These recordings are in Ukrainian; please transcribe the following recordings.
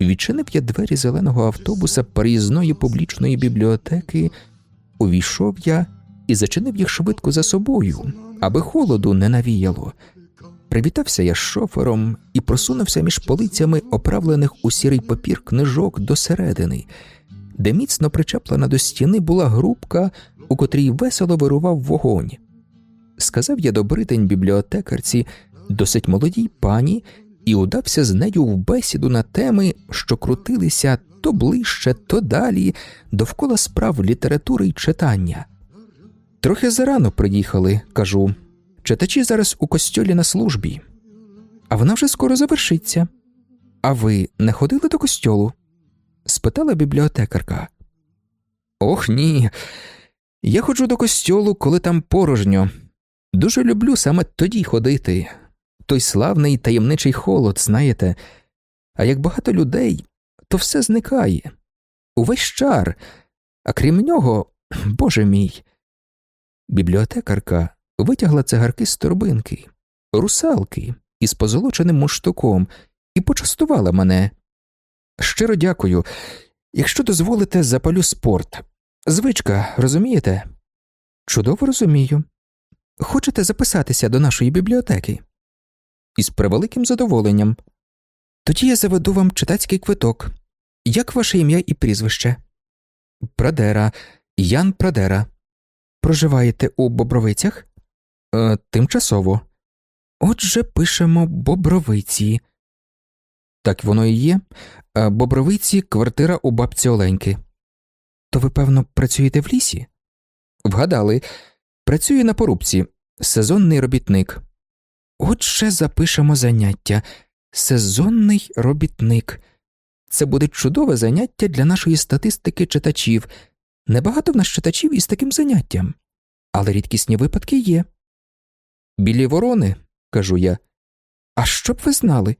Відчинив я двері зеленого автобуса переїзної публічної бібліотеки, увійшов я і зачинив їх швидко за собою, аби холоду не навіяло. Привітався я з шофером і просунувся між полицями, оправлених у сірий папір книжок до середини, де міцно причеплена до стіни була грубка, у котрій весело вирував вогонь. Сказав я добритень бібліотекарці, досить молодій пані, і удався з нею в бесіду на теми, що крутилися то ближче, то далі, довкола справ літератури й читання. Трохи зарано приїхали, кажу. Читачі зараз у костьолі на службі, а вона вже скоро завершиться. А ви не ходили до костьолу? спитала бібліотекарка. Ох ні. Я ходжу до костьолу, коли там порожньо. Дуже люблю саме тоді ходити. Той славний таємничий холод, знаєте, а як багато людей, то все зникає. Увесь чар, а крім нього, боже мій. Бібліотекарка витягла цигарки з торбинки, русалки із позолоченим муштуком і почастувала мене. Щиро дякую. Якщо дозволите, запалю спорт. Звичка, розумієте? Чудово розумію. Хочете записатися до нашої бібліотеки? Із превеликим задоволенням. Тоді я заведу вам читацький квиток. Як ваше ім'я і прізвище? Прадера, Ян Прадера. Проживаєте у Бобровицях? Е, тимчасово. Отже, пишемо Бобровиці. Так воно і є. Е, Бобровиці квартира у бабці Оленьки. То ви, певно, працюєте в лісі? Вгадали. Працюю на порубці, сезонний робітник. Отже, запишемо заняття. Сезонний робітник. Це буде чудове заняття для нашої статистики читачів. Небагато в нас читачів із таким заняттям, але рідкісні випадки є. Білі ворони, кажу я. А що б ви знали?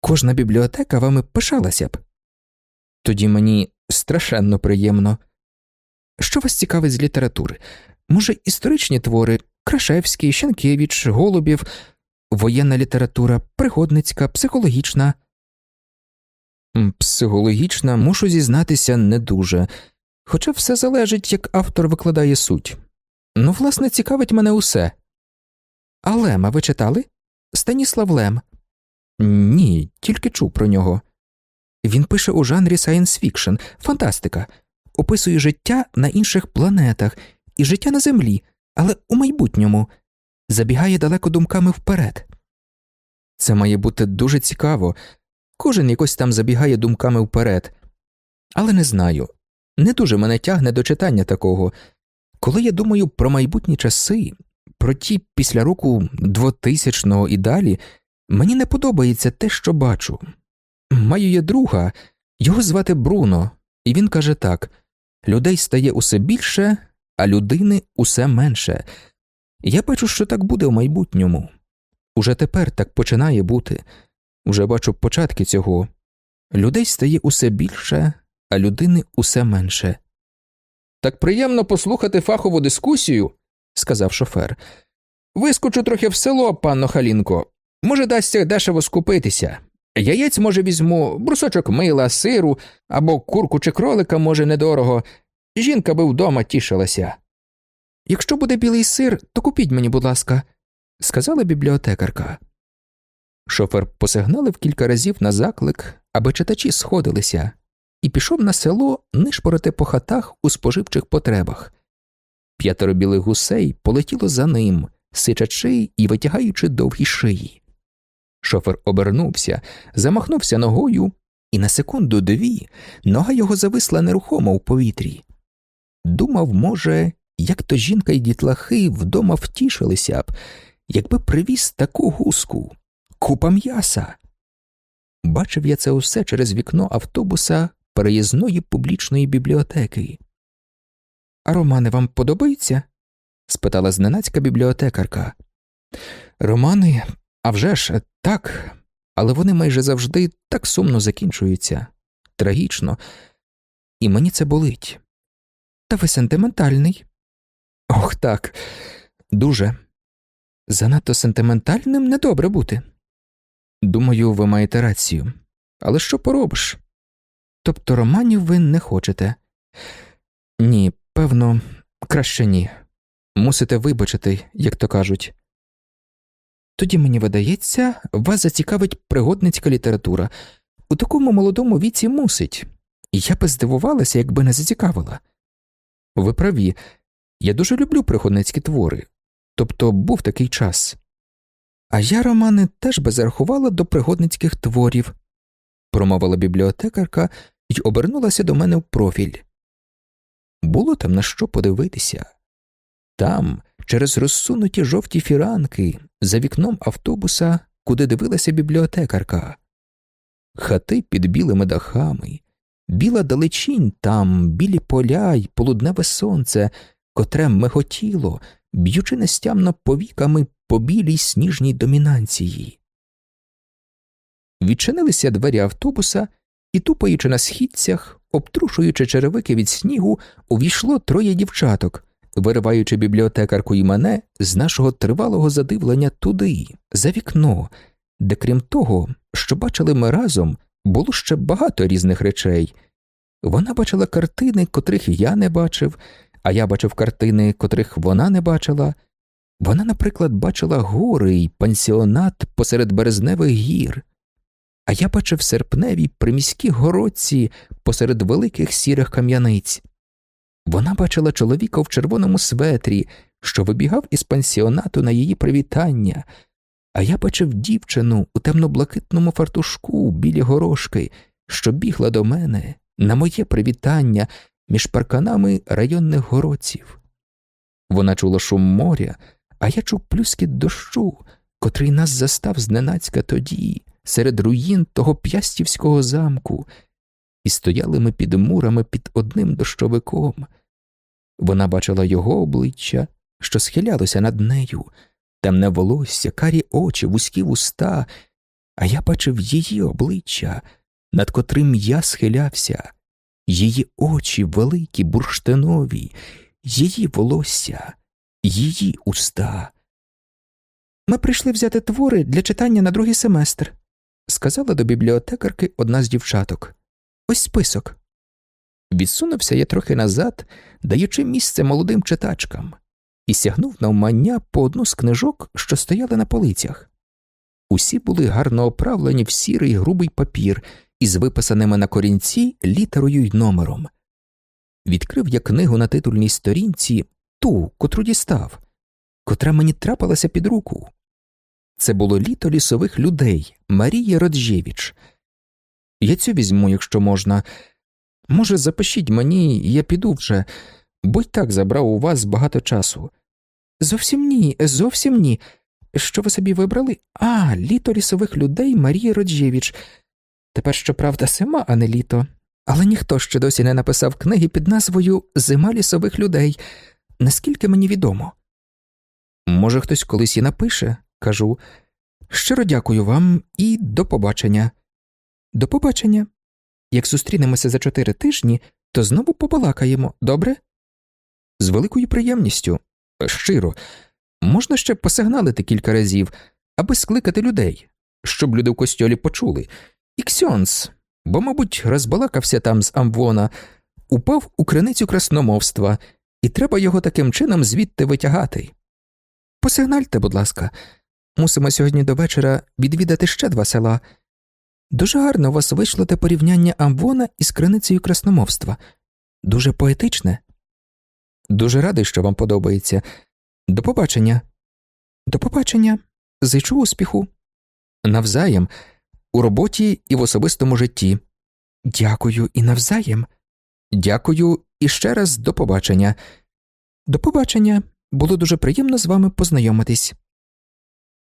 Кожна бібліотека вами пишалася б. Тоді мені страшенно приємно. Що вас цікавить з літератури? Може, історичні твори Крашевський, Шенкевич, Голубів, воєнна література, пригодницька, психологічна. Психологічна, мушу зізнатися, не дуже, хоча все залежить, як автор викладає суть. Ну, власне, цікавить мене усе. А Лема ви читали? Станіслав Лем. Ні, тільки чув про нього. Він пише у жанрі fiction, фантастика, описує життя на інших планетах і життя на Землі, але у майбутньому забігає далеко думками вперед. Це має бути дуже цікаво. Кожен якось там забігає думками вперед. Але не знаю. Не дуже мене тягне до читання такого. Коли я думаю про майбутні часи, про ті після року 2000-го і далі, мені не подобається те, що бачу. Маю я друга, його звати Бруно, і він каже так людей стає усе більше, а людини усе менше. Я бачу, що так буде в майбутньому. Уже тепер так починає бути. Уже бачу початки цього. Людей стає усе більше, а людини усе менше. Так приємно послухати фахову дискусію, сказав шофер. Вискочу трохи в село, панно Халінко. Може, дасться дешево скупитися. Яєць, може, візьму, брусочок мила, сиру або курку чи кролика, може, недорого. Жінка би вдома тішилася. Якщо буде білий сир, то купіть мені, будь ласка, сказала бібліотекарка. Шофер посигналив кілька разів на заклик, аби читачі сходилися, і пішов на село нишпорити по хатах у споживчих потребах. П'ятеро білих гусей полетіло за ним, сичачи і витягаючи довгі шиї. Шофер обернувся, замахнувся ногою, і на секунду дві нога його зависла нерухомо в повітрі. Думав, може, як то жінка й дітлахи вдома втішилися б, якби привіз таку гуску. купа м'яса. Бачив я це усе через вікно автобуса переїзної публічної бібліотеки. А романи вам подобаються? спитала зненацька бібліотекарка. Романи, а вже ж, так, але вони майже завжди так сумно закінчуються, трагічно, і мені це болить. Та ви сентиментальний. Ох так, дуже. Занадто сентиментальним недобре бути. Думаю, ви маєте рацію. Але що поробиш? Тобто романів ви не хочете? Ні, певно, краще ні. Мусите вибачити, як то кажуть. Тоді мені видається, вас зацікавить пригодницька література. У такому молодому віці мусить. Я би здивувалася, якби не зацікавила. Ви праві, я дуже люблю пригодницькі твори, тобто був такий час. А я, Романе, теж би зарахувала до пригодницьких творів, промовила бібліотекарка і обернулася до мене в профіль. Було там на що подивитися. Там, через розсунуті жовті фіранки, за вікном автобуса, куди дивилася бібліотекарка, хати під білими дахами, біла далечінь там, білі поля й полудневе сонце, котре миготіло, б'ючи нестямно повіками по білій сніжній домінанції. Відчинилися двері автобуса і, тупаючи на східцях, обтрушуючи черевики від снігу, увійшло троє дівчаток, вириваючи бібліотекарку і мене з нашого тривалого задивлення туди, за вікно, де, крім того, що бачили ми разом, було ще багато різних речей. Вона бачила картини, котрих я не бачив, а я бачив картини, котрих вона не бачила. Вона, наприклад, бачила гори й пансіонат посеред березневих гір, а я бачив серпневі приміські городці посеред великих сірих кам'яниць. Вона бачила чоловіка в червоному светрі, що вибігав із пансіонату на її привітання, а я бачив дівчину у темно-блакитному фартушку білі горошки, що бігла до мене на моє привітання між парканами районних городців. Вона чула шум моря, а я чув плюскіт дощу, котрий нас застав зненацька тоді, серед руїн того п'ястівського замку, і стояли ми під мурами під одним дощовиком. Вона бачила його обличчя, що схилялося над нею, темне волосся, карі очі, вузькі вуста, а я бачив її обличчя, над котрим я схилявся, її очі великі, бурштинові, її волосся, її уста. Ми прийшли взяти твори для читання на другий семестр, сказала до бібліотекарки одна з дівчаток. Ось список. Відсунувся я трохи назад, даючи місце молодим читачкам, і сягнув навмання по одну з книжок, що стояли на полицях. Усі були гарно оправлені в сірий грубий папір із виписаними на корінці літерою й номером. Відкрив я книгу на титульній сторінці ту, котру дістав, котра мені трапилася під руку. Це було літо лісових людей Марії Роджєвіч. Я цю візьму, якщо можна. Може, запишіть мені, я піду вже, бо й так забрав у вас багато часу. Зовсім ні, зовсім ні. Що ви собі вибрали? А, літо лісових людей Марії Роджєвіч. Тепер, щоправда, зима, а не літо. Але ніхто ще досі не написав книги під назвою Зима лісових людей, наскільки мені відомо. Може, хтось колись і напише, кажу. Щиро дякую вам і до побачення. До побачення. Як зустрінемося за чотири тижні, то знову побалакаємо, добре? З великою приємністю. Щиро, можна ще посигналити кілька разів, аби скликати людей, щоб люди в костьолі почули. І Ксьонс, бо, мабуть, розбалакався там з Амвона, упав у криницю красномовства, і треба його таким чином звідти витягати. Посигнальте, будь ласка, мусимо сьогодні до вечора відвідати ще два села. Дуже гарно у вас вийшло те порівняння Амвона із криницею красномовства. Дуже поетичне. Дуже радий, що вам подобається. До побачення. До побачення. Зичу успіху. Навзаєм, у роботі і в особистому житті. Дякую і навзаєм. Дякую і ще раз до побачення. До побачення. Було дуже приємно з вами познайомитись.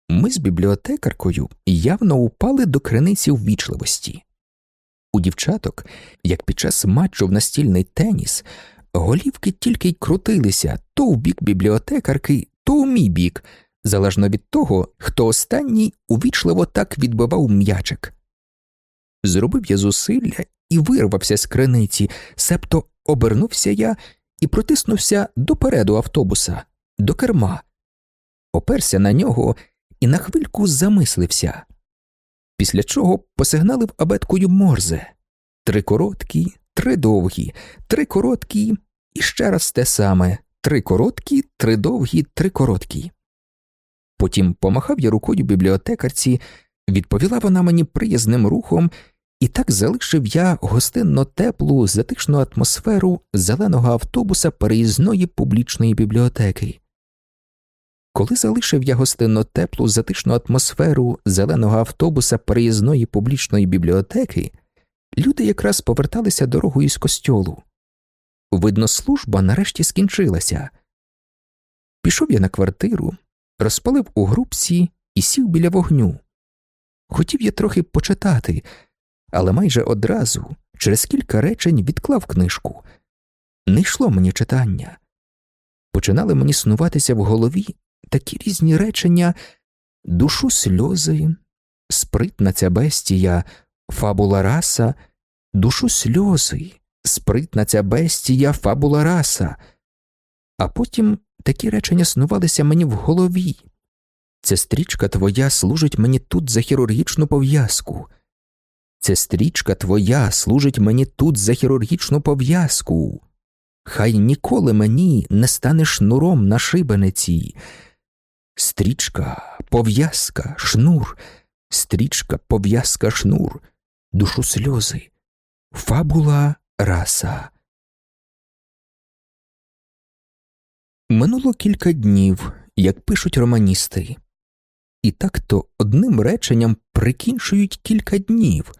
ми з бібліотекаркою явно упали до криниці ввічливості. У дівчаток, як під час матчу в настільний теніс, голівки тільки й крутилися то в бік бібліотекарки, то у мій бік, залежно від того, хто останній увічливо так відбивав м'ячик. Зробив я зусилля і вирвався з криниці, себто обернувся я і протиснувся допереду автобуса, до керма, оперся на нього і на хвильку замислився, після чого посигналив абеткою морзе три короткі, три довгі, три короткі і ще раз те саме три короткі, три довгі, три короткі. Потім помахав я рукою бібліотекарці, відповіла вона мені приязним рухом, і так залишив я гостинно теплу, затишну атмосферу зеленого автобуса переїзної публічної бібліотеки. Коли залишив я гостинно теплу, затишну атмосферу зеленого автобуса переїзної публічної бібліотеки, люди якраз поверталися дорогою з костьолу. Видно, служба нарешті скінчилася. Пішов я на квартиру, розпалив у грубці і сів біля вогню. Хотів я трохи почитати, але майже одразу, через кілька речень, відклав книжку. Не йшло мені читання. Починали мені снуватися в голові такі різні речення душу сльози, спритна ця бестія, фабула раса, душу сльози, спритна ця бестія, фабула раса. А потім такі речення снувалися мені в голові. Ця стрічка твоя служить мені тут за хірургічну пов'язку. Ця стрічка твоя служить мені тут за хірургічну пов'язку. Хай ніколи мені не стане шнуром на шибениці. Стрічка, пов'язка, шнур, стрічка, пов'язка, шнур, душу сльози, фабула раса. Минуло кілька днів, як пишуть романісти, і так то одним реченням прикінчують кілька днів,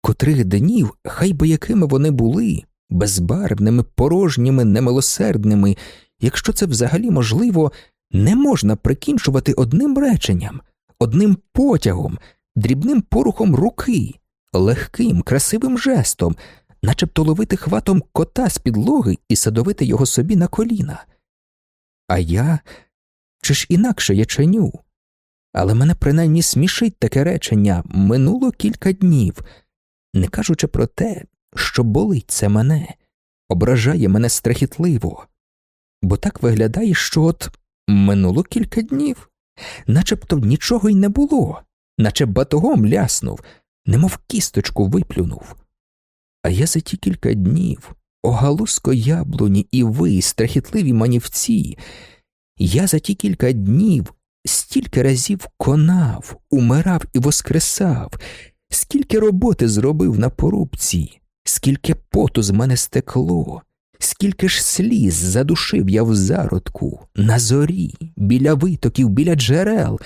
котрих днів, хай би якими вони були, безбарвними, порожніми, немилосердними, якщо це взагалі можливо, не можна прикінчувати одним реченням, одним потягом, дрібним порухом руки, легким, красивим жестом, начебто ловити хватом кота з підлоги і садовити його собі на коліна. А я чи ж інакше я ченю? Але мене принаймні смішить таке речення минуло кілька днів, не кажучи про те, що болить це мене, ображає мене страхітливо, бо так виглядає, що от минуло кілька днів, начебто нічого й не було, наче батогом ляснув, немов кісточку виплюнув. А я за ті кілька днів, огалуско яблуні і ви, страхітливі манівці, я за ті кілька днів стільки разів конав, умирав і воскресав, скільки роботи зробив на порубці, скільки поту з мене стекло, скільки ж сліз задушив я в зародку, на зорі, біля витоків, біля джерел,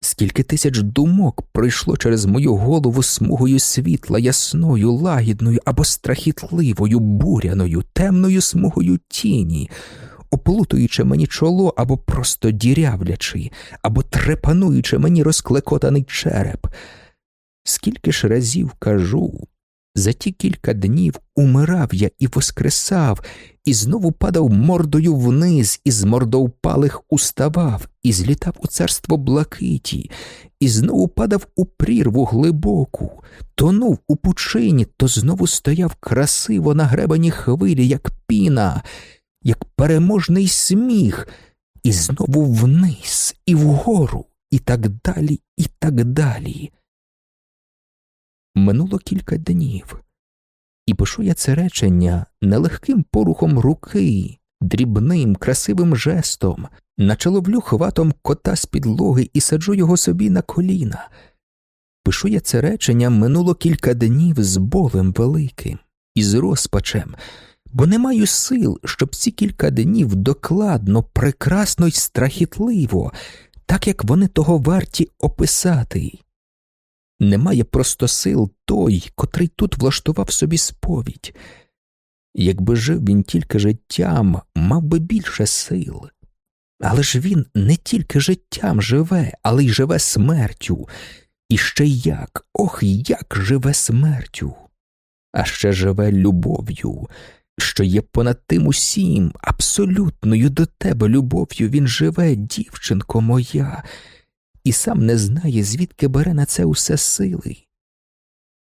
скільки тисяч думок пройшло через мою голову смугою світла, ясною, лагідною або страхітливою, буряною, темною смугою тіні. Оплутуючи мені чоло або просто дірявлячи, або трепануючи мені розклекотаний череп. Скільки ж разів кажу, за ті кілька днів умирав я і воскресав, і знову падав мордою вниз, і з мордовпалих уставав, і злітав у царство блакиті, і знову падав у прірву глибоку, тонув у пучині, то знову стояв красиво на гребані хвилі, як піна, як переможний сміх, і знову вниз, і вгору, і так далі, і так далі. Минуло кілька днів, і пишу я це речення нелегким порухом руки, дрібним, красивим жестом, наче ловлю хватом кота з підлоги і саджу його собі на коліна. Пишу я це речення минуло кілька днів з болем великим і з розпачем, бо не маю сил, щоб ці кілька днів докладно, прекрасно й страхітливо, так як вони того варті описати. Немає просто сил той, котрий тут влаштував собі сповідь. Якби жив він тільки життям, мав би більше сил. Але ж він не тільки життям живе, але й живе смертю. І ще як, ох, як живе смертю, а ще живе любов'ю, що є понад тим усім, абсолютною до тебе любов'ю він живе, дівчинко моя, і сам не знає, звідки бере на це усе сили.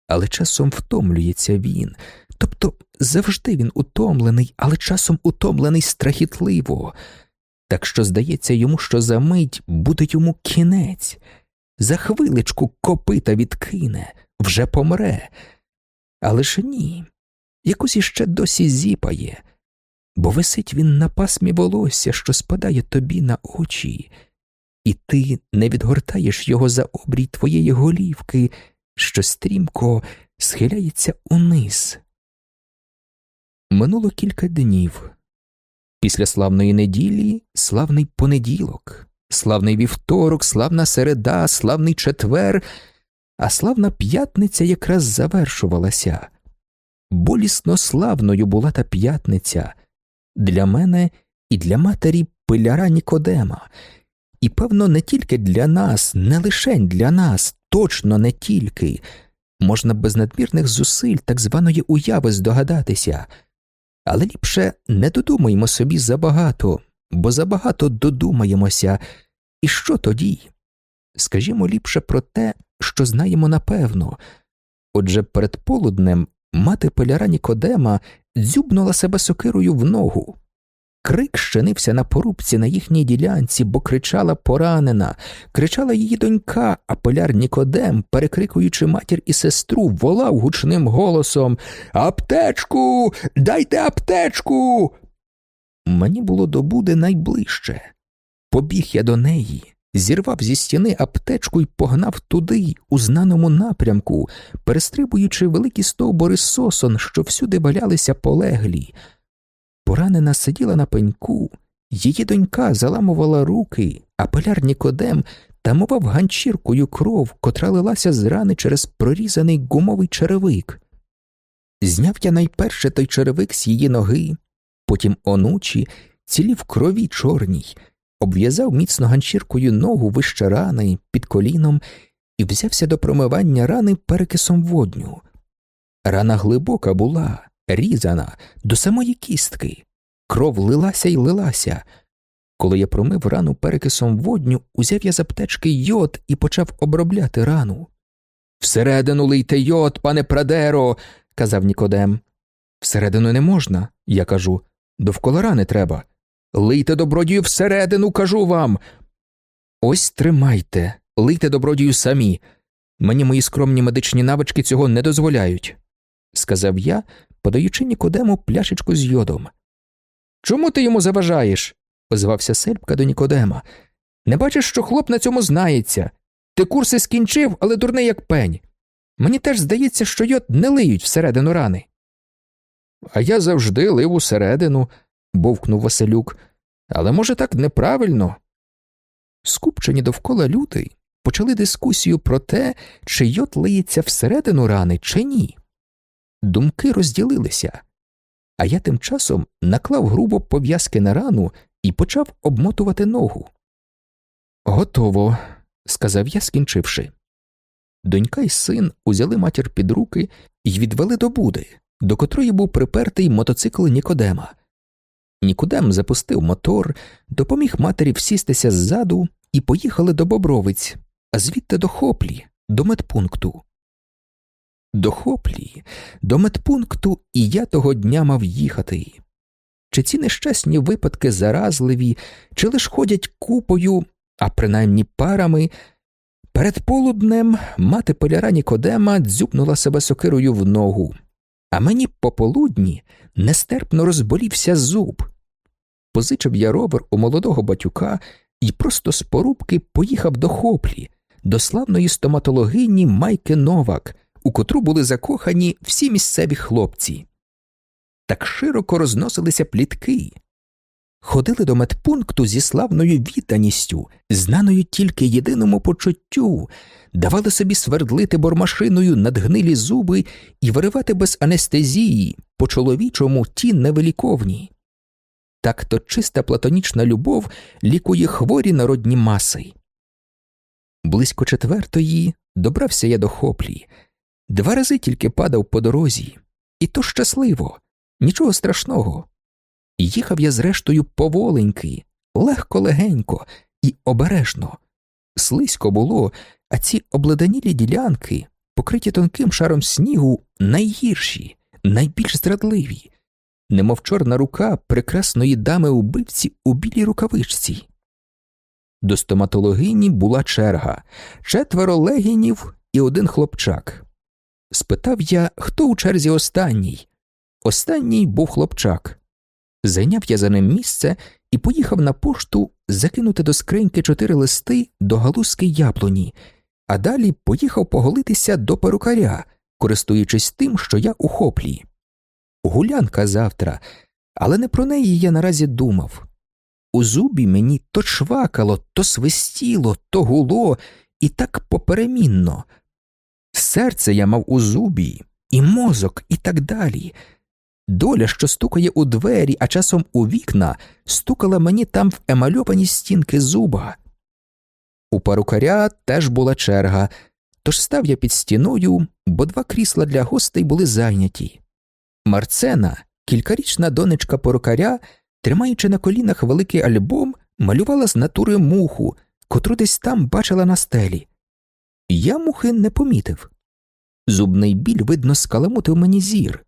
Але часом втомлюється він, тобто завжди він утомлений, але часом утомлений страхітливо, так що здається йому, що за мить буде йому кінець, за хвиличку копита відкине, вже помре. Але ж ні, якось іще досі зіпає, бо висить він на пасмі волосся, що спадає тобі на очі, і ти не відгортаєш його за обрій твоєї голівки, що стрімко схиляється униз. Минуло кілька днів. Після славної неділі славний понеділок, славний вівторок, славна середа, славний четвер, а славна п'ятниця якраз завершувалася. Болісно славною була та п'ятниця для мене і для матері пиляра Нікодема, і, певно, не тільки для нас, не лишень для нас, точно не тільки. Можна без надмірних зусиль так званої уяви здогадатися, але ліпше не додумаємо собі забагато, бо забагато додумаємося. І що тоді? Скажімо ліпше про те, що знаємо напевно. Отже, перед полуднем мати пиляра Нікодема дзюбнула себе сокирою в ногу. Крик щинився на порубці на їхній ділянці, бо кричала поранена, кричала її донька, а поляр Нікодем, перекрикуючи матір і сестру, волав гучним голосом Аптечку, дайте аптечку. Мені було до буди найближче. Побіг я до неї, зірвав зі стіни аптечку і погнав туди, у знаному напрямку, перестрибуючи великі стовбори сосон, що всюди валялися полеглі. Поранена сиділа на пеньку, її донька заламувала руки, а поляр Нікодем тамував ганчіркою кров, котра лилася з рани через прорізаний гумовий черевик. Зняв я найперше той черевик з її ноги, потім онучі, цілі в крові чорній, обв'язав міцно ганчіркою ногу вище рани під коліном і взявся до промивання рани перекисом водню. Рана глибока була, різана до самої кістки. Кров лилася й лилася. Коли я промив рану перекисом водню, узяв я з аптечки йод і почав обробляти рану. Всередину лийте йод, пане Прадеро, казав Нікодем. Всередину не можна, я кажу. Довкола рани треба. Лийте добродію всередину, кажу вам. Ось тримайте, лийте добродію самі. Мені мої скромні медичні навички цього не дозволяють, сказав я, подаючи Нікодему пляшечку з йодом. Чому ти йому заважаєш? озвався Сельпка до Нікодема. Не бачиш, що хлоп на цьому знається. Ти курси скінчив, але дурний як пень. Мені теж здається, що йод не лиють всередину рани. А я завжди лив усередину, бовкнув Василюк. Але, може, так неправильно. Скупчені довкола люди почали дискусію про те, чи йод лиється всередину рани, чи ні. Думки розділилися, а я тим часом наклав грубо пов'язки на рану і почав обмотувати ногу. Готово, сказав я, скінчивши. Донька й син узяли матір під руки і відвели до буди, до котрої був припертий мотоцикл Нікодема. Нікодем запустив мотор, допоміг матері всістися ззаду і поїхали до Бобровиць, а звідти до Хоплі, до медпункту. До Хоплі, до медпункту і я того дня мав їхати. Чи ці нещасні випадки заразливі, чи лиш ходять купою, а принаймні парами. Перед полуднем мати поляра Нікодема дзюкнула себе сокирою в ногу, а мені пополудні нестерпно розболівся зуб. Позичив я ровер у молодого батюка і просто з порубки поїхав до Хоплі, до славної стоматологині Майки Новак, у котру були закохані всі місцеві хлопці. Так широко розносилися плітки. Ходили до медпункту зі славною відданістю, знаною тільки єдиному почуттю, давали собі свердлити бормашиною надгнилі зуби і виривати без анестезії по чоловічому ті невеликовні. Так то чиста платонічна любов лікує хворі народні маси. Близько четвертої добрався я до хоплі, два рази тільки падав по дорозі, і то щасливо, нічого страшного. Їхав я зрештою поволеньки, легко легенько і обережно. Слизько було, а ці обледанілі ділянки, покриті тонким шаром снігу, найгірші, найбільш зрадливі, немов чорна рука прекрасної дами убивці у білій рукавичці. До стоматологині була черга четверо легінів і один хлопчак. Спитав я, хто у черзі останній. Останній був хлопчак. Зайняв я за ним місце і поїхав на пошту закинути до скриньки чотири листи до галузки яблуні, а далі поїхав поголитися до перукаря, користуючись тим, що я у хоплі. Гулянка завтра, але не про неї я наразі думав. У зубі мені то чвакало, то свистіло, то гуло, і так поперемінно. Серце я мав у зубі, і мозок, і так далі. Доля, що стукає у двері, а часом у вікна, стукала мені там в емальовані стінки зуба. У парукаря теж була черга, тож став я під стіною, бо два крісла для гостей були зайняті. Марцена, кількарічна донечка порукаря, тримаючи на колінах великий альбом, малювала з натури муху, котру десь там бачила на стелі. Я мухи не помітив. Зубний біль, видно, скаламутив мені зір,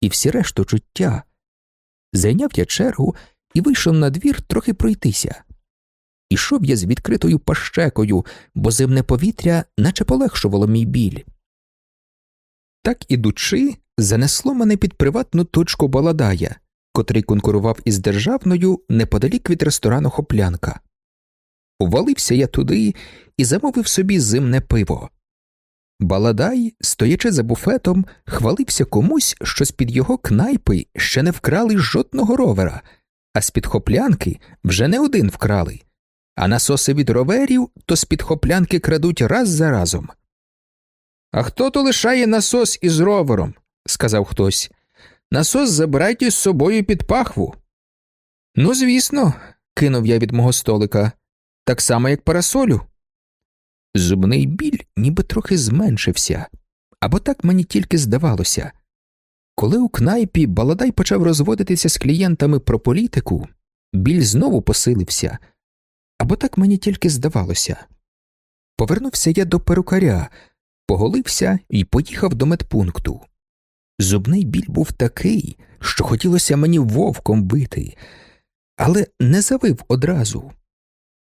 і всі решту чуття. Зайняв я чергу і вийшов на двір трохи пройтися. Ішов я з відкритою пащекою, бо зимне повітря наче полегшувало мій біль. Так ідучи, занесло мене під приватну точку Баладая, котрий конкурував із державною неподалік від ресторану Хоплянка. Увалився я туди і замовив собі зимне пиво. Баладай, стоячи за буфетом, хвалився комусь, що з під його кнайпи ще не вкрали жодного ровера, а з під хоплянки вже не один вкрали, а насоси від роверів то з під хоплянки крадуть раз за разом. А хто то лишає насос із ровером? сказав хтось. Насос забирайте з собою під пахву. Ну, звісно, кинув я від мого столика, так само, як парасолю. Зубний біль ніби трохи зменшився, або так мені тільки здавалося. Коли у кнайпі Баладай почав розводитися з клієнтами про політику, біль знову посилився, або так мені тільки здавалося. Повернувся я до перукаря, поголився і поїхав до медпункту. Зубний біль був такий, що хотілося мені вовком бити, але не завив одразу.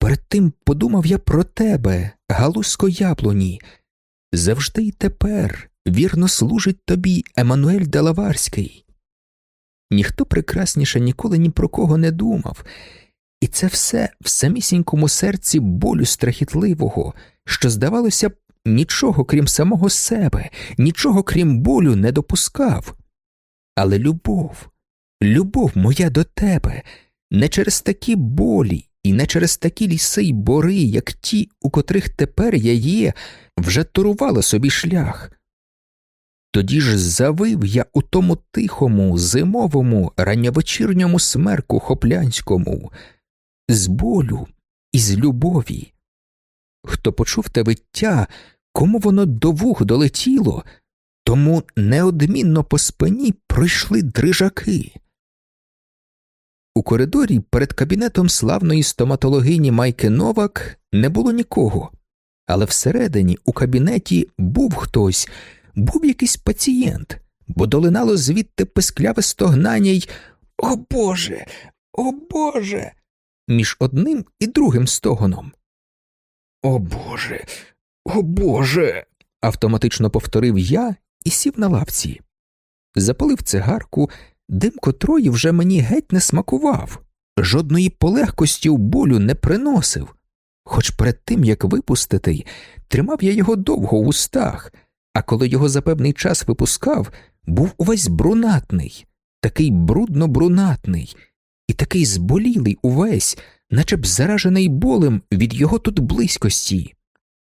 Перед тим подумав я про тебе, галузко яблуні. Завжди й тепер вірно служить тобі Еммануель Делаварський. Ніхто прекрасніше ніколи ні про кого не думав, і це все в самісінькому серці болю страхітливого, що, здавалося б, нічого крім самого себе, нічого крім болю не допускав. Але любов, любов моя до тебе, не через такі болі і не через такі ліси й бори, як ті, у котрих тепер я є, вже торувала собі шлях. Тоді ж завив я у тому тихому, зимовому, ранньовечірньому смерку хоплянському, з болю і з любові. Хто почув те виття, кому воно до вух долетіло, тому неодмінно по спині пройшли дрижаки. У коридорі перед кабінетом славної стоматологині Майки Новак не було нікого, але всередині у кабінеті був хтось, був якийсь пацієнт, бо долинало звідти пискляве стогнання й О Боже, о Боже. між одним і другим стогоном. О Боже, о Боже. автоматично повторив я і сів на лавці. Запалив цигарку дим котрої вже мені геть не смакував, жодної полегкості у болю не приносив, хоч перед тим як випустити, тримав я його довго в устах, а коли його за певний час випускав, був увесь брунатний, такий брудно брунатний, і такий зболілий увесь, наче б заражений болем від його тут близькості.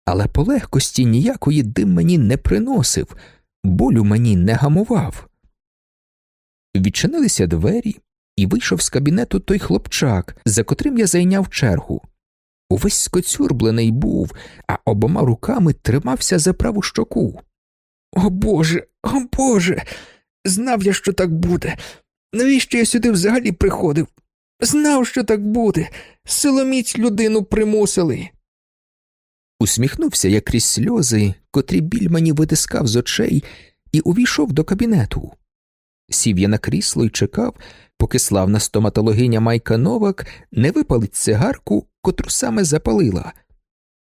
Але полегкості ніякої дим мені не приносив, болю мені не гамував. Відчинилися двері, і вийшов з кабінету той хлопчак, за котрим я зайняв чергу. Увесь скоцюрблений був, а обома руками тримався за праву щоку. О Боже, о Боже, знав я, що так буде. Навіщо я сюди взагалі приходив? Знав, що так буде. Силоміць людину примусили. Усміхнувся я крізь сльози, котрі біль мені витискав з очей, і увійшов до кабінету. Сів я на крісло і чекав, поки славна стоматологиня Майка Новак не випалить цигарку, котру саме запалила.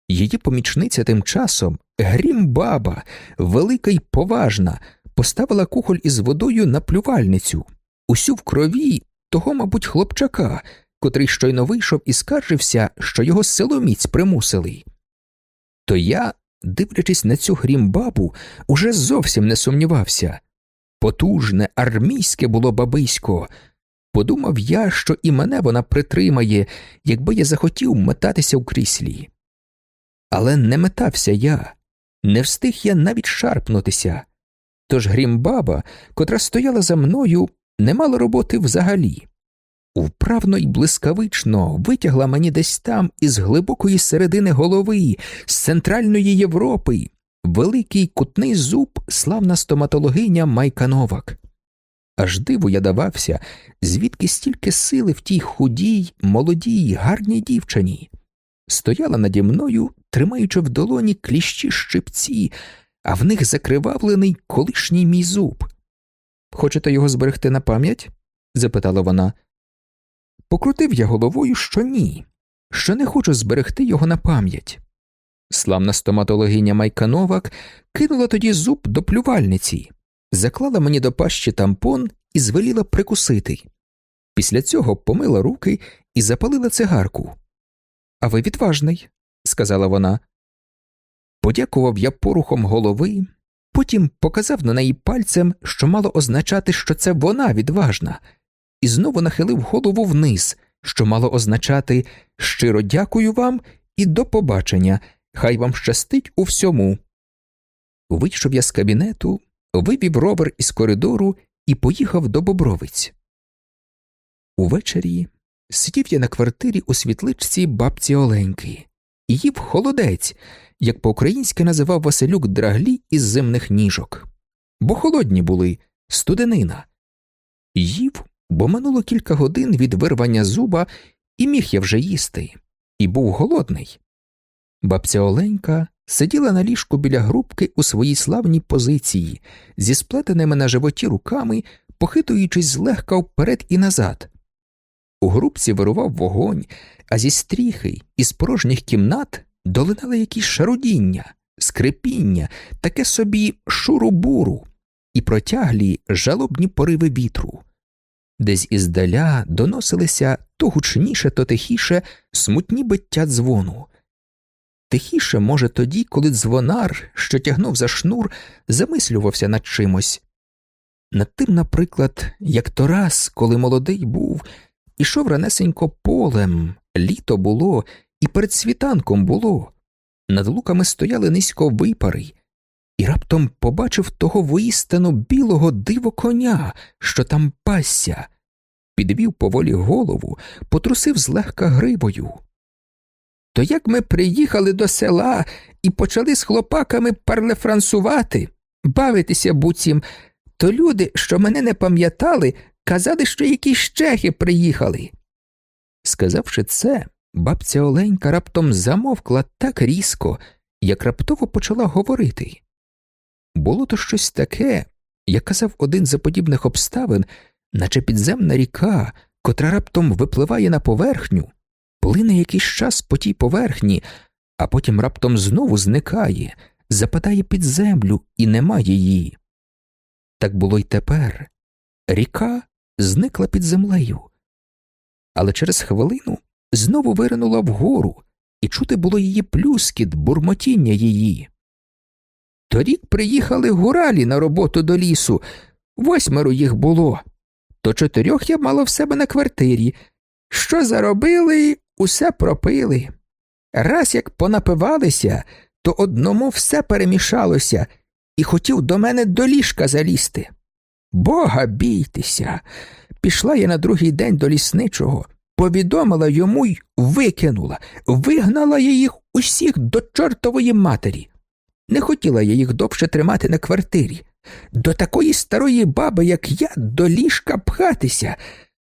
Її помічниця тим часом, грім баба, велика й поважна, поставила кухоль із водою на плювальницю, усю в крові того, мабуть, хлопчака, котрий щойно вийшов і скаржився, що його силоміць примусили. То я, дивлячись на цю грімбабу, уже зовсім не сумнівався. Потужне, армійське було бабисько. Подумав я, що і мене вона притримає, якби я захотів метатися в кріслі. Але не метався я, не встиг я навіть шарпнутися. Тож грімбаба, котра стояла за мною, не мала роботи взагалі. Вправно й блискавично витягла мені десь там із глибокої середини голови, з центральної Європи, великий кутний зуб, славна стоматологиня Майка Новак. Аж диву я давався, звідки стільки сили в тій худій, молодій, гарній дівчині. Стояла наді мною, тримаючи в долоні кліщі щипці, а в них закривавлений колишній мій зуб. Хочете його зберегти на пам'ять? запитала вона. Покрутив я головою, що ні, що не хочу зберегти його на пам'ять. Славна стоматологиня Майка Новак кинула тоді зуб до плювальниці, заклала мені до пащі тампон і звеліла прикусити. Після цього помила руки і запалила цигарку. А ви відважний, сказала вона. Подякував я порухом голови, потім показав на неї пальцем, що мало означати, що це вона відважна, і знову нахилив голову вниз, що мало означати щиро дякую вам і до побачення, хай вам щастить у всьому. Вийшов я з кабінету, вивів ровер із коридору і поїхав до Бобровиць. Увечері сидів я на квартирі у світличці бабці Оленьки їв холодець, як по-українськи називав Василюк драглі із зимних ніжок. Бо холодні були студенина. Їв, бо минуло кілька годин від вирвання зуба, і міг я вже їсти, і був голодний. Бабця Оленька сиділа на ліжку біля грубки у своїй славній позиції, зі сплетеними на животі руками, похитуючись злегка вперед і назад. У грубці вирував вогонь, а зі стріхи із порожніх кімнат долинали якісь шарудіння, скрипіння, таке собі шуру-буру і протяглі жалобні пориви вітру. Десь іздаля доносилися то гучніше, то тихіше смутні биття дзвону. Тихіше, може, тоді, коли дзвонар, що тягнув за шнур, замислювався над чимось. Над тим, наприклад, як то раз, коли молодий був, ішов ранесенько полем, літо було, і перед світанком було. Над луками стояли низько випари, і раптом побачив того воістину білого диво коня, що там пасся, підвів поволі голову, потрусив злегка грибою. То як ми приїхали до села і почали з хлопаками парлефрансувати, бавитися буцім, то люди, що мене не пам'ятали, казали, що якісь чехи приїхали. Сказавши це, бабця Оленька раптом замовкла так різко, як раптово почала говорити. Було то щось таке, як казав один з подібних обставин, наче підземна ріка, котра раптом випливає на поверхню, плине якийсь час по тій поверхні, а потім раптом знову зникає, западає під землю і нема її. Так було й тепер. Ріка зникла під землею, але через хвилину знову виринула вгору, і чути було її плюскіт, бурмотіння її. Торік приїхали гуралі на роботу до лісу, восьмеро їх було, то чотирьох я мала в себе на квартирі. Що заробили, усе пропили. Раз як понапивалися, то одному все перемішалося і хотів до мене до ліжка залізти. Бога бійтеся. Пішла я на другий день до лісничого, повідомила йому й викинула, вигнала я їх усіх до чортової матері. Не хотіла я їх довше тримати на квартирі. До такої старої баби, як я, до ліжка пхатися.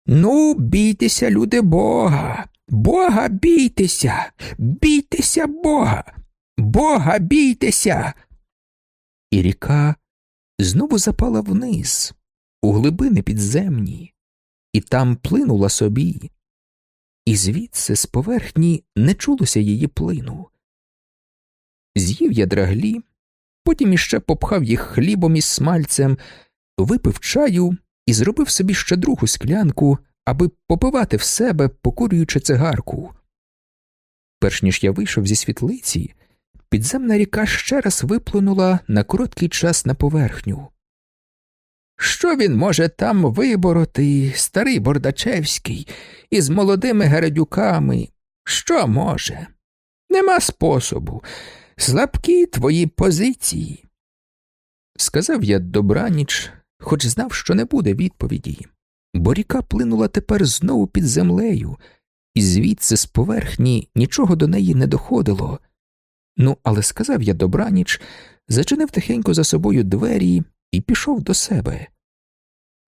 Ну, бійтеся, люди Бога. Бога бійтеся, бійтеся Бога, Бога бійтеся. І ріка знову запала вниз, у глибини підземні, і там плинула собі, і звідси з поверхні не чулося її плину. З'їв я драглі, потім іще попхав їх хлібом із смальцем, випив чаю і зробив собі ще другу склянку, аби попивати в себе, покурюючи цигарку. Перш ніж я вийшов зі світлиці, підземна ріка ще раз виплинула на короткий час на поверхню. Що він може там вибороти, старий Бордачевський, із молодими гередюками? Що може? Нема способу. Слабкі твої позиції. Сказав я добраніч, хоч знав, що не буде відповіді, бо ріка плинула тепер знову під землею, і звідси з поверхні нічого до неї не доходило. Ну, але сказав я добраніч, зачинив тихенько за собою двері і пішов до себе.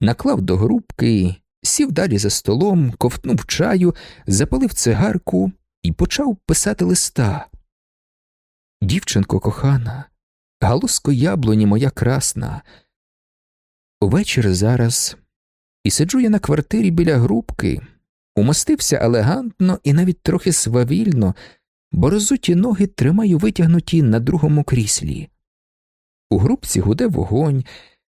Наклав до грубки, сів далі за столом, ковтнув чаю, запалив цигарку і почав писати листа. Дівчинко кохана, галузко яблуні моя красна. Увечір зараз і сиджу я на квартирі біля грубки, умостився елегантно і навіть трохи свавільно, бо розуті ноги тримаю витягнуті на другому кріслі. У грубці гуде вогонь,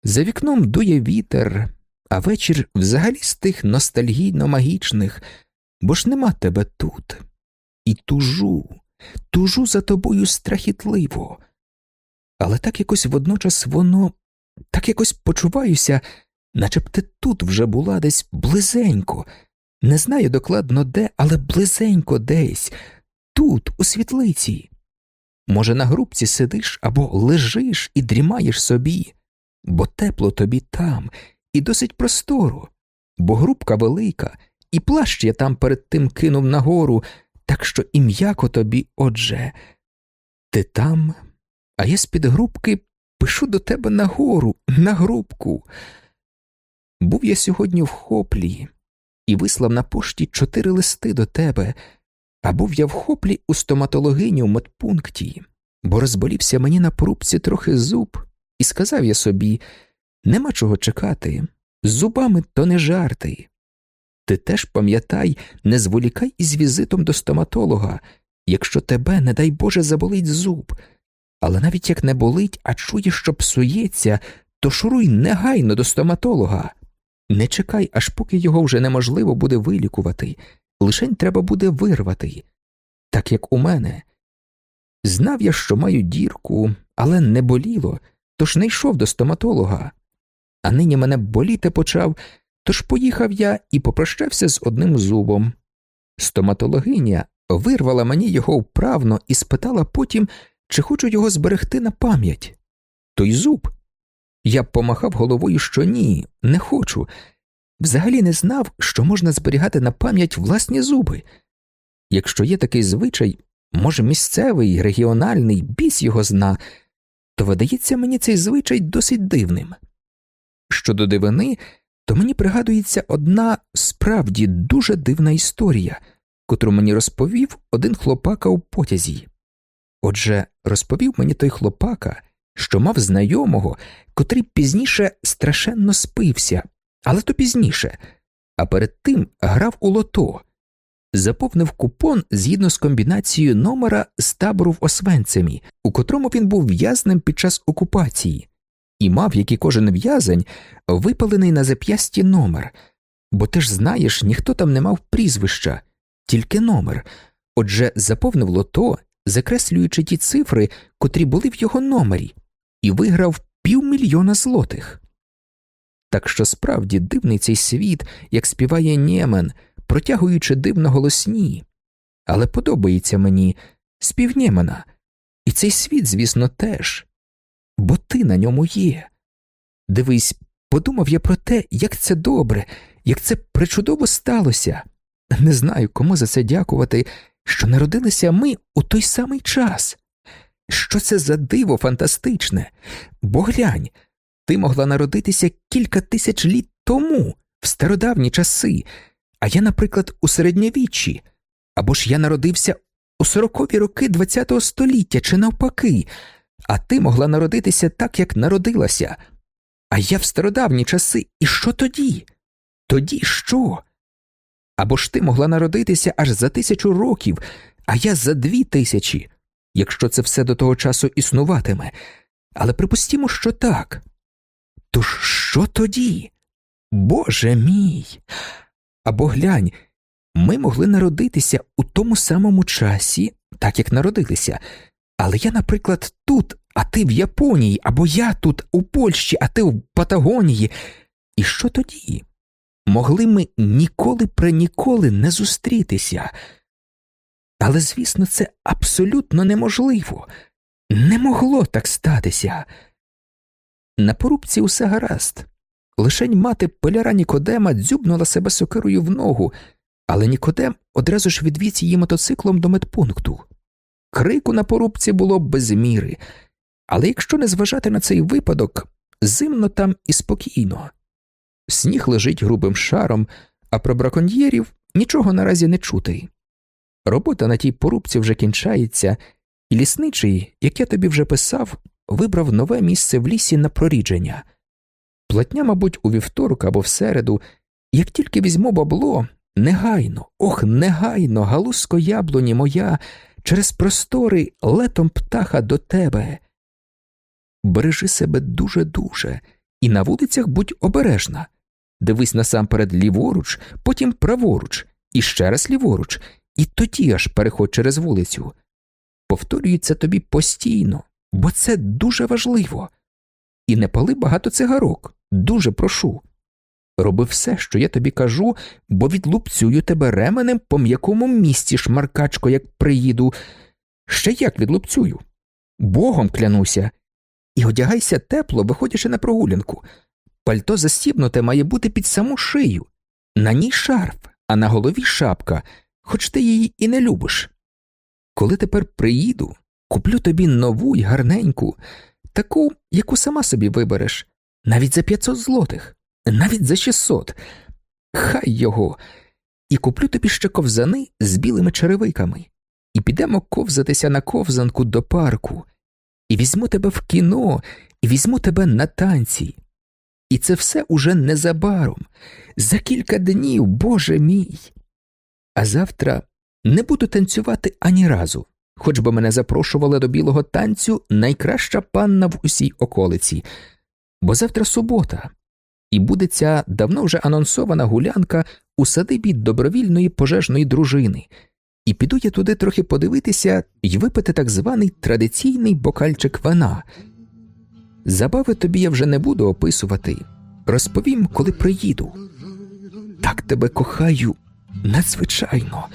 за вікном дує вітер, а вечір взагалі з тих ностальгійно магічних, бо ж нема тебе тут. І тужу, тужу за тобою страхітливо. Але так якось водночас воно, так якось почуваюся, наче б ти тут вже була десь близенько, не знаю докладно де, але близенько десь, тут, у світлиці. Може, на грубці сидиш або лежиш і дрімаєш собі, бо тепло тобі там, і досить просторо, бо грубка велика, і плащ я там перед тим кинув нагору, так що і м'яко тобі, отже, ти там, а я з під грубки пишу до тебе нагору, на грубку. Був я сьогодні в хоплі і вислав на пошті чотири листи до тебе, а був я в хоплі у стоматологині у медпункті, бо розболівся мені на порубці трохи зуб, і сказав я собі нема чого чекати, з зубами то не жарти. Ти теж пам'ятай, не зволікай із візитом до стоматолога, якщо тебе, не дай Боже, заболить зуб. Але навіть як не болить, а чуєш, що псується, то шуруй негайно до стоматолога. Не чекай, аж поки його вже неможливо буде вилікувати, лишень треба буде вирвати, так як у мене. Знав я, що маю дірку, але не боліло, тож не йшов до стоматолога. А нині мене боліти почав, тож поїхав я і попрощався з одним зубом. Стоматологиня вирвала мені його вправно і спитала потім, чи хочу його зберегти на пам'ять. Той зуб. Я помахав головою, що ні, не хочу. Взагалі не знав, що можна зберігати на пам'ять власні зуби. Якщо є такий звичай, може, місцевий, регіональний, біс його зна, то видається мені цей звичай досить дивним. Щодо дивини, то мені пригадується одна справді дуже дивна історія, котру мені розповів один хлопака у потязі. Отже, розповів мені той хлопака, що мав знайомого, котрий пізніше страшенно спився, але то пізніше, а перед тим грав у лото, заповнив купон згідно з комбінацією номера з табору в Освенцемі, у котрому він був в'язним під час окупації, і мав, як і кожен в'язень, випалений на зап'ясті номер, бо ти ж знаєш, ніхто там не мав прізвища, тільки номер. Отже, заповнив лото, закреслюючи ті цифри, котрі були в його номері, і виграв півмільйона злотих. Так що справді дивний цей світ, як співає Нємен, протягуючи дивно голосні, але подобається мені спів Нємена, і цей світ, звісно, теж, бо ти на ньому є. Дивись, подумав я про те, як це добре, як це причудово сталося. Не знаю, кому за це дякувати, що народилися ми у той самий час. Що це за диво фантастичне? Бо глянь, ти могла народитися кілька тисяч літ тому, в стародавні часи, а я, наприклад, у середньовіччі, або ж я народився у сорокові роки ХХ століття чи навпаки, а ти могла народитися так, як народилася. А я в стародавні часи, і що тоді? Тоді що? Або ж ти могла народитися аж за тисячу років, а я за дві тисячі, якщо це все до того часу існуватиме. Але припустімо, що так. То що тоді? Боже мій. Або глянь, ми могли народитися у тому самому часі, так як народилися, але я, наприклад, тут, а ти в Японії, або я тут у Польщі, а ти в Патагонії. І що тоді? Могли ми ніколи при ніколи не зустрітися. Але, звісно, це абсолютно неможливо. Не могло так статися. На порубці усе гаразд. Лишень мати поляра Нікодема дзюбнула себе сокирою в ногу, але Нікодем одразу ж відвіз її мотоциклом до медпункту. Крику на порубці було без міри, але якщо не зважати на цей випадок, зимно там і спокійно. Сніг лежить грубим шаром, а про браконьєрів нічого наразі не чути. Робота на тій порубці вже кінчається, і лісничий, як я тобі вже писав, вибрав нове місце в лісі на прорідження. Платня, мабуть, у вівторок або в середу, як тільки візьму бабло, негайно, ох, негайно, галузко яблуні моя, через простори летом птаха до тебе. Бережи себе дуже-дуже, і на вулицях будь обережна. Дивись насамперед ліворуч, потім праворуч, і ще раз ліворуч, і тоді аж переходь через вулицю. Повторюється тобі постійно, бо це дуже важливо. І не пали багато цигарок, дуже прошу. Роби все, що я тобі кажу, бо відлупцюю тебе ременем по м'якому місці, шмаркачко, як приїду. Ще як відлупцюю. Богом клянуся. І одягайся тепло, виходячи на прогулянку. Пальто застібнуте має бути під саму шию, на ній шарф, а на голові шапка, хоч ти її і не любиш. Коли тепер приїду, куплю тобі нову й гарненьку, таку, яку сама собі вибереш, навіть за 500 злотих, навіть за 600. Хай його, і куплю тобі ще ковзани з білими черевиками, і підемо ковзатися на ковзанку до парку, і візьму тебе в кіно, і візьму тебе на танці. І це все уже незабаром, за кілька днів, Боже мій. А завтра не буду танцювати ані разу, хоч би мене запрошувала до білого танцю найкраща панна в усій околиці, бо завтра субота, і буде ця давно вже анонсована гулянка у садибі добровільної пожежної дружини, і піду я туди трохи подивитися і випити так званий традиційний бокальчик вина. Забави тобі я вже не буду описувати. Розповім, коли приїду. Так тебе кохаю надзвичайно.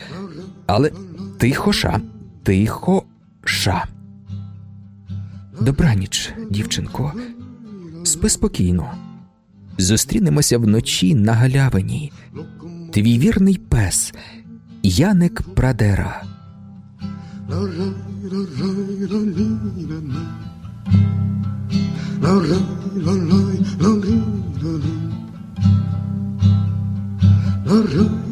Але тихо ша, тихо ша. Добраніч, дівчинко, спи спокійно. Зустрінемося вночі на галявині. Твій вірний пес Яник Прадера.